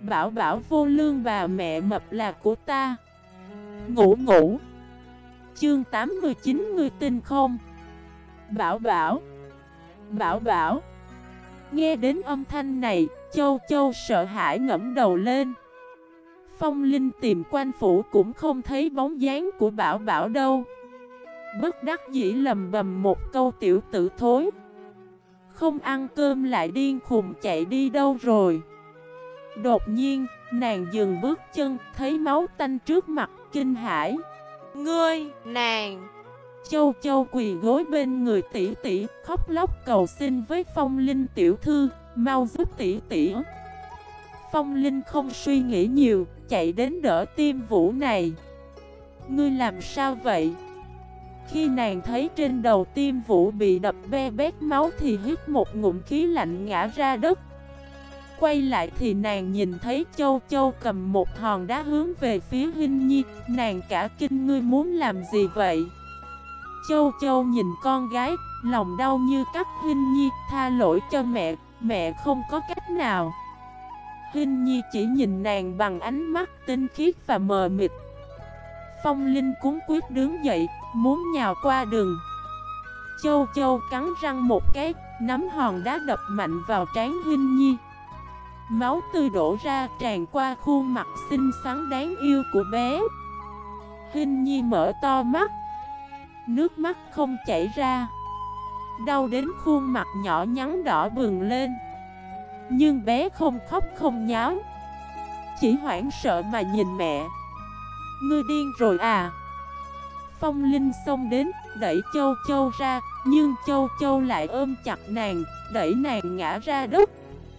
Bảo bảo vô lương bà mẹ mập là của ta. Ngủ ngủ. Chương 89 người tin không? Bảo bảo. Bảo bảo. Nghe đến âm thanh này, Châu châu sợ hãi ngẫm đầu lên. Phong Linh tìm quan phủ cũng không thấy bóng dáng của Bảo Bảo đâu. Bất đắc dĩ lầm bầm một câu tiểu tử thối. Không ăn cơm lại điên khùng chạy đi đâu rồi? Đột nhiên, nàng dừng bước chân Thấy máu tanh trước mặt kinh hãi. Ngươi, nàng! Châu châu quỳ gối bên người tỷ tỷ Khóc lóc cầu xin với phong linh tiểu thư Mau giúp tỷ tỷ. Phong linh không suy nghĩ nhiều Chạy đến đỡ tim vũ này. Ngươi làm sao vậy? Khi nàng thấy trên đầu tim vũ bị đập be bét máu thì hít một ngụm khí lạnh ngã ra đất Quay lại thì nàng nhìn thấy châu châu cầm một hòn đá hướng về phía Hinh Nhi. Nàng cả kinh ngươi muốn làm gì vậy? Châu châu nhìn con gái, lòng đau như cắt. Hinh Nhi Tha lỗi cho mẹ, mẹ không có cách nào. Hinh Nhi chỉ nhìn nàng bằng ánh mắt tinh khiết và mờ mịt. Phong Linh cuốn quyết đứng dậy, muốn nhào qua đường. Châu Châu cắn răng một cái, nắm hòn đá đập mạnh vào trán Hinh Nhi. Máu tươi đổ ra, tràn qua khuôn mặt xinh xắn đáng yêu của bé. Hình Nhi mở to mắt. Nước mắt không chảy ra. Đau đến khuôn mặt nhỏ nhắn đỏ bừng lên. Nhưng bé không khóc không nháo. Chỉ hoảng sợ mà nhìn mẹ. Ngươi điên rồi à? Phong Linh xông đến, Đẩy Châu Châu ra, Nhưng Châu Châu lại ôm chặt nàng, Đẩy nàng ngã ra đất.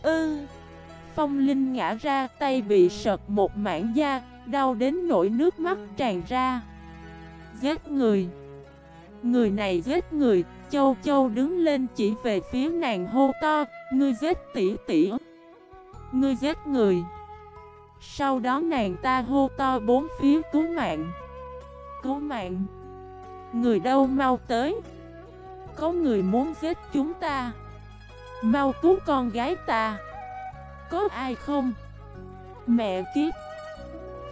Ư? Phong Linh ngã ra, tay bị sợt một mảng da, Đau đến nỗi nước mắt tràn ra. Giết người. Người này giết người, Châu Châu đứng lên chỉ về phía nàng hô to, Ngươi giết tỷ tỷ. Ngươi giết người. Sau đó nàng ta hô to bốn phía, cứu mạng. Cứu mạng. Người đâu mau tới? Có người muốn giết chúng ta. Mau cứu con gái ta. Có ai không? Mẹ kiếp.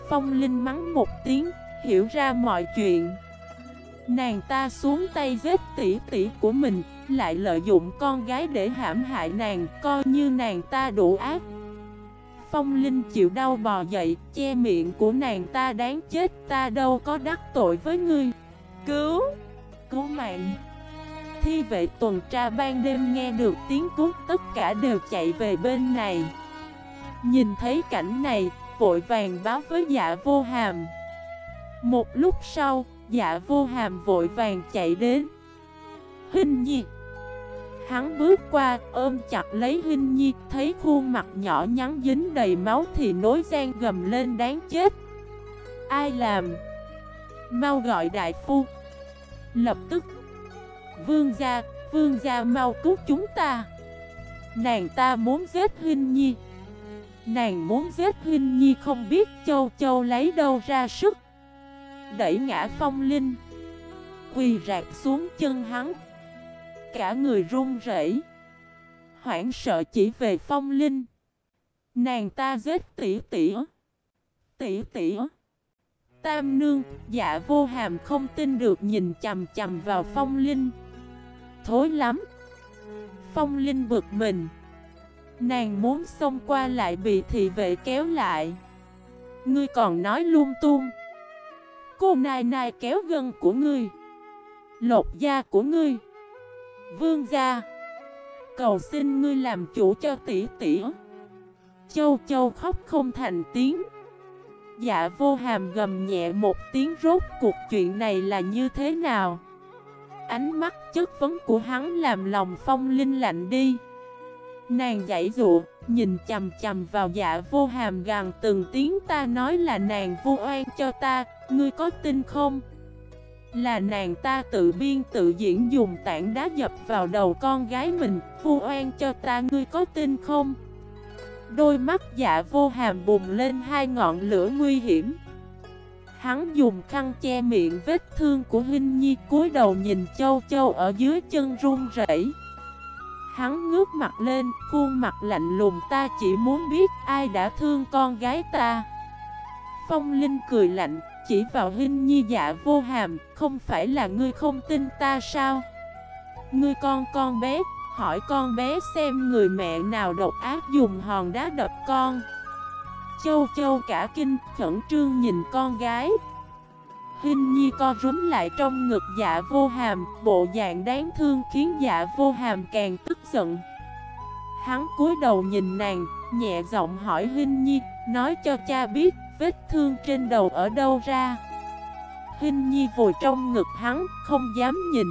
Phong Linh mắng một tiếng, Hiểu ra mọi chuyện. Nàng ta xuống tay giết tỷ tỷ của mình, Lại lợi dụng con gái để hãm hại nàng, Coi như nàng ta đủ ác. Phong Linh chịu đau bò dậy, Che miệng của nàng ta đáng chết, Ta đâu có đắc tội với ngươi. Cứu Cứu mạng. Thi vệ tuần tra ban đêm nghe được tiếng cút, Tất cả đều chạy về bên này. Nhìn thấy cảnh này, Vội vàng báo với dạ vô hàm. Một lúc sau Dạ vô hàm vội vàng chạy đến. Hình nhi. Hắn bước qua, ôm chặt lấy Hinh Nhi, Thấy khuôn mặt nhỏ nhắn dính đầy máu Thì nối gian gầm lên đáng chết. Ai làm? Mau gọi đại phu. Lập tức. Vương gia Vương gia mau cứu chúng ta. Nàng ta muốn giết Hinh Nhi. Nàng muốn giết Huynh Nhi không biết Châu Châu lấy đâu ra sức. Đẩy ngã phong linh. Quỳ rạc xuống chân hắn. Cả người run rẩy. Hoảng sợ chỉ về phong linh. Nàng ta giết tỷ tỷ Tỷ tỷ Tam nương Dạ vô hàm không tin được nhìn chầm chầm vào phong linh. Thối lắm. Phong linh bực mình. Nàng muốn xông qua lại bị thị vệ kéo lại. Ngươi còn nói lung tung. Cô nai nai kéo gân của ngươi. Lột da của ngươi. Vương gia. Cầu xin ngươi làm chủ cho tỷ tỷ. Châu châu khóc không thành tiếng. Dạ vô hàm gầm nhẹ một tiếng rốt cuộc chuyện này là như thế nào? Ánh mắt chất vấn của hắn làm lòng phong linh lạnh đi. Nàng dãy dụ, nhìn chầm chầm vào dạ vô hàm gằn từng tiếng ta nói là nàng vô oan cho ta, ngươi có tin không? Là nàng ta tự biên tự diễn dùng tảng đá dập vào đầu con gái mình, vô oan cho ta ngươi có tin không? Đôi mắt dạ vô hàm bùng lên hai ngọn lửa nguy hiểm Hắn dùng khăn che miệng vết thương của Hinh Nhi cúi đầu nhìn châu châu ở dưới chân run rẩy Hắn ngước mặt lên, khuôn mặt lạnh lùng ta chỉ muốn biết ai đã thương con gái ta. Phong Linh cười lạnh, chỉ vào hình nhi dạ vô hàm, không phải là ngươi không tin ta sao? Ngươi con con bé, hỏi con bé xem người mẹ nào độc ác dùng hòn đá đập con. Châu châu cả kinh, khẩn trương nhìn con gái. Hình nhi co rúm lại trong ngực dạ vô hàm Bộ dạng đáng thương khiến dạ vô hàm càng tức giận. Hắn cúi đầu nhìn nàng, nhẹ giọng hỏi Hình nhi Nói cho cha biết vết thương trên đầu ở đâu ra? Hình nhi vùi trong ngực hắn, không dám nhìn.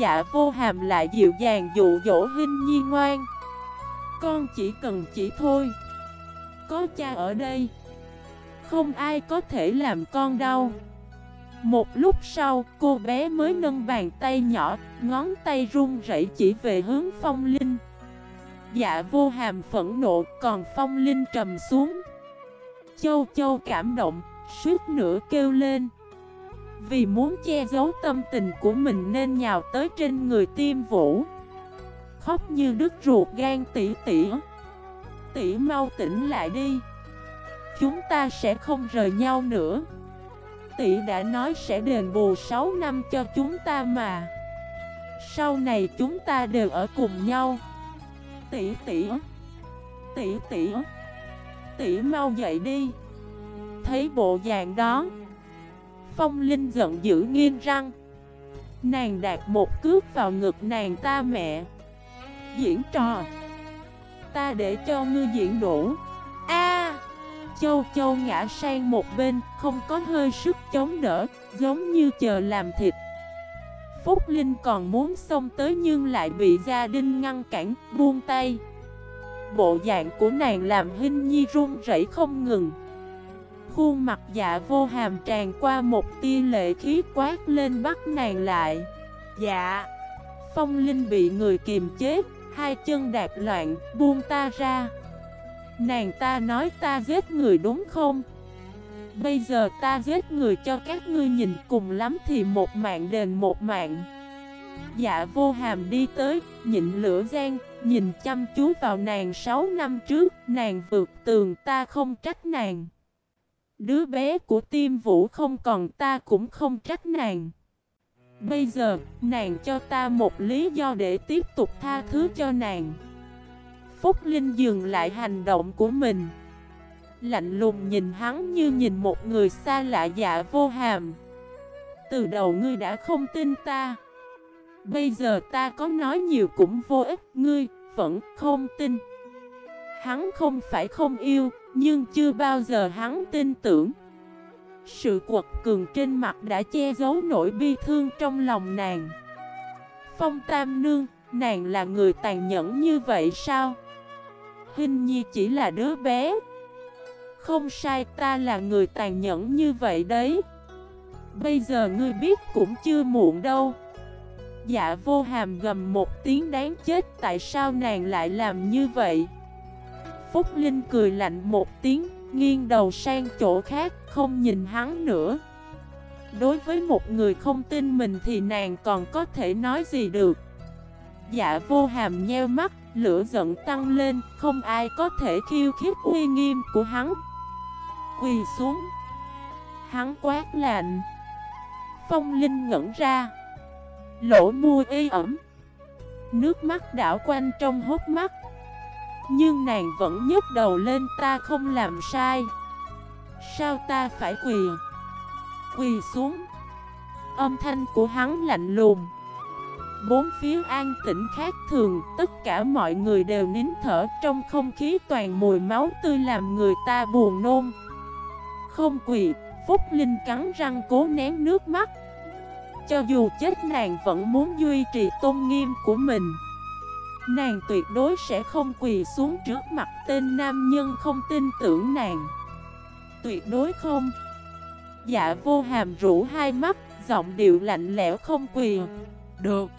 Dạ vô hàm lại dịu dàng dụ dỗ Hình nhi ngoan. Con chỉ cần chỉ thôi. Có cha ở đây. Không ai có thể làm con đau. Một lúc sau, cô bé mới nâng bàn tay nhỏ, ngón tay run rẩy chỉ về hướng phong linh. Dạ vô hàm phẫn nộ, còn phong linh trầm xuống. Châu Châu cảm động, suýt nữa kêu lên. Vì muốn che giấu tâm tình của mình nên nhào tới trên người tiêm vũ. Khóc như đứt ruột gan tỉ tỉ. Tỉ mau tỉnh lại đi. Chúng ta sẽ không rời nhau nữa. Tỷ đã nói sẽ đền bù 6 năm cho chúng ta mà. Sau này chúng ta đều ở cùng nhau. Tỷ tỷ Tỷ tỷ tỷ mau dậy đi. Thấy bộ dạng đó, Phong Linh giận dữ nghiêng răng. Nàng đạt một cước vào ngực nàng ta mẹ. Diễn trò, Ta để cho ngươi diễn đủ. Châu Châu ngã sang một bên Không có hơi sức chống đỡ Giống như chờ làm thịt. Phúc Linh còn muốn xông tới nhưng lại bị gia đình ngăn cản, buông tay. Bộ dạng của nàng làm hình nhi run rẩy không ngừng. Khuôn mặt dạ vô hàm tràn qua một tia lệ khí quát lên bắt nàng lại. Dạ. Phong Linh bị người kiềm chế Hai chân đạp loạn buông ta ra. Nàng ta nói ta giết người đúng không? Bây giờ ta giết người cho các ngươi nhìn cùng lắm thì một mạng đền một mạng Dạ vô hàm đi tới, nhịn lửa gian, nhìn chăm chú vào nàng 6 năm trước, nàng vượt tường ta không trách nàng. Đứa bé của tiêm vũ không còn ta cũng không trách nàng. Bây giờ, nàng cho ta một lý do để tiếp tục tha thứ cho nàng. Phúc Linh dừng lại hành động của mình. Lạnh lùng nhìn hắn như nhìn một người xa lạ dạ vô hàm. Từ đầu ngươi đã không tin ta. Bây giờ ta có nói nhiều cũng vô ích, Ngươi vẫn không tin Hắn không phải không yêu, Nhưng chưa bao giờ hắn tin tưởng Sự quật cường trên mặt đã che giấu nỗi bi thương trong lòng nàng Phong Tam Nương, Nàng là người tàn nhẫn như vậy sao Hình nhi chỉ là đứa bé. Không sai, ta là người tàn nhẫn như vậy đấy. Bây giờ ngươi biết cũng chưa muộn đâu. Dạ vô hàm gầm một tiếng đáng chết, Tại sao nàng lại làm như vậy? Phúc Linh cười lạnh một tiếng, Nghiêng đầu sang chỗ khác, Không nhìn hắn nữa. Đối với một người không tin mình Thì nàng còn có thể nói gì được? Dạ vô hàm nheo mắt Lửa giận tăng lên, Không ai có thể khiêu khích uy nghiêm của hắn. Quỳ xuống. Hắn quát lạnh. Phong Linh ngẩn ra. Lỗ môi y ẩm. Nước mắt đảo quanh trong hốt mắt. Nhưng nàng vẫn nhấc đầu lên, ta không làm sai. Sao ta phải quỳ? Quỳ xuống. Âm thanh của hắn lạnh lùng. Bốn phía an tĩnh khác thường, Tất cả mọi người đều nín thở, Trong không khí toàn mùi máu tươi làm người ta buồn nôn. Không quỳ, Phúc Linh cắn răng cố nén nước mắt. Cho dù chết nàng vẫn muốn duy trì tôn nghiêm của mình. Nàng tuyệt đối sẽ không quỳ xuống trước mặt tên nam nhân không tin tưởng nàng. Tuyệt đối không. Dạ vô hàm rũ hai mắt, Giọng điệu lạnh lẽo không quỳ. Được.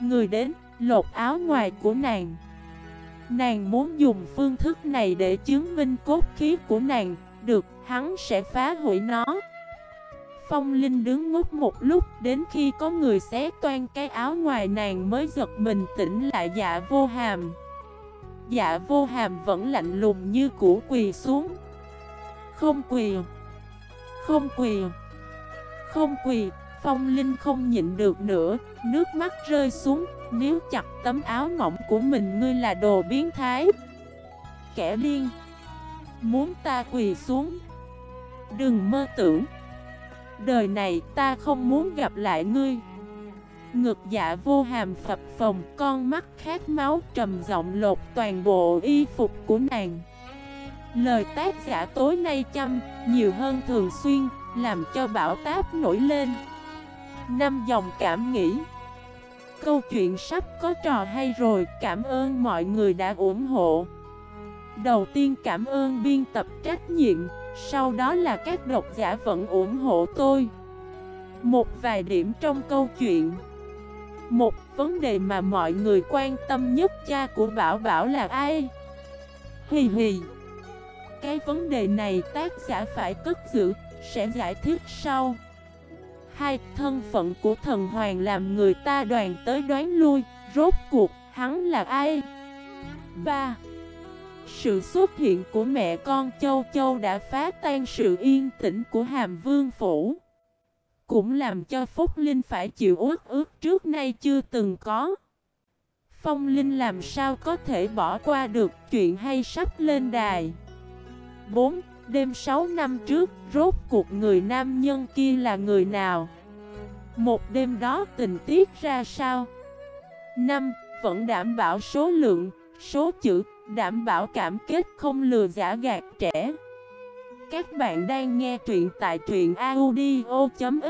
Người đến, lột áo ngoài của nàng Nàng muốn dùng phương thức này để chứng minh cốt khí của nàng, Được, hắn sẽ phá hủy nó Phong Linh đứng ngốc một lúc, đến khi có người xé toan cái áo ngoài nàng mới giật mình tỉnh lại dạ vô hàm. Dạ vô hàm vẫn lạnh lùng như cũ quỳ xuống. Không quỳ. Không quỳ. Không quỳ. Phong Linh không nhịn được nữa, nước mắt rơi xuống, nếu chặt tấm áo mỏng của mình ngươi là đồ biến thái. Kẻ điên. Muốn ta quỳ xuống. Đừng mơ tưởng. Đời này ta không muốn gặp lại ngươi Ngực dạ vô hàm phập phồng Con mắt khát máu trầm giọng lột toàn bộ y phục của nàng Lời tác giả tối nay chăm Nhiều hơn thường xuyên Làm cho bão táp nổi lên Năm dòng cảm nghĩ. Câu chuyện sắp có trò hay rồi, Cảm ơn mọi người đã ủng hộ. Đầu tiên cảm ơn biên tập trách nhiệm, sau đó là các độc giả vẫn ủng hộ tôi. Một vài điểm trong câu chuyện. Một vấn đề mà mọi người quan tâm nhất cha của Bảo Bảo là ai? Hì hì. Cái vấn đề này tác giả phải cất giữ, Sẽ giải thích sau. Hai, thân phận của thần hoàng làm người ta đoàn tới đoán lui Rốt cuộc, hắn là ai? Ba sự xuất hiện của mẹ con Châu Châu đã phá tan sự yên tĩnh của Hàm Vương Phủ. Cũng làm cho Phúc Linh phải chịu ước ước trước nay chưa từng có. Phong Linh làm sao có thể bỏ qua được chuyện hay sắp lên đài. 4. Đêm 6 năm trước, rốt cuộc người nam nhân kia là người nào? Một đêm đó tình tiết ra sao? 5. Vẫn đảm bảo số lượng, số chữ, Đảm bảo cảm kết không lừa giả gạt trẻ Các bạn đang nghe truyện tại truyện audio.fif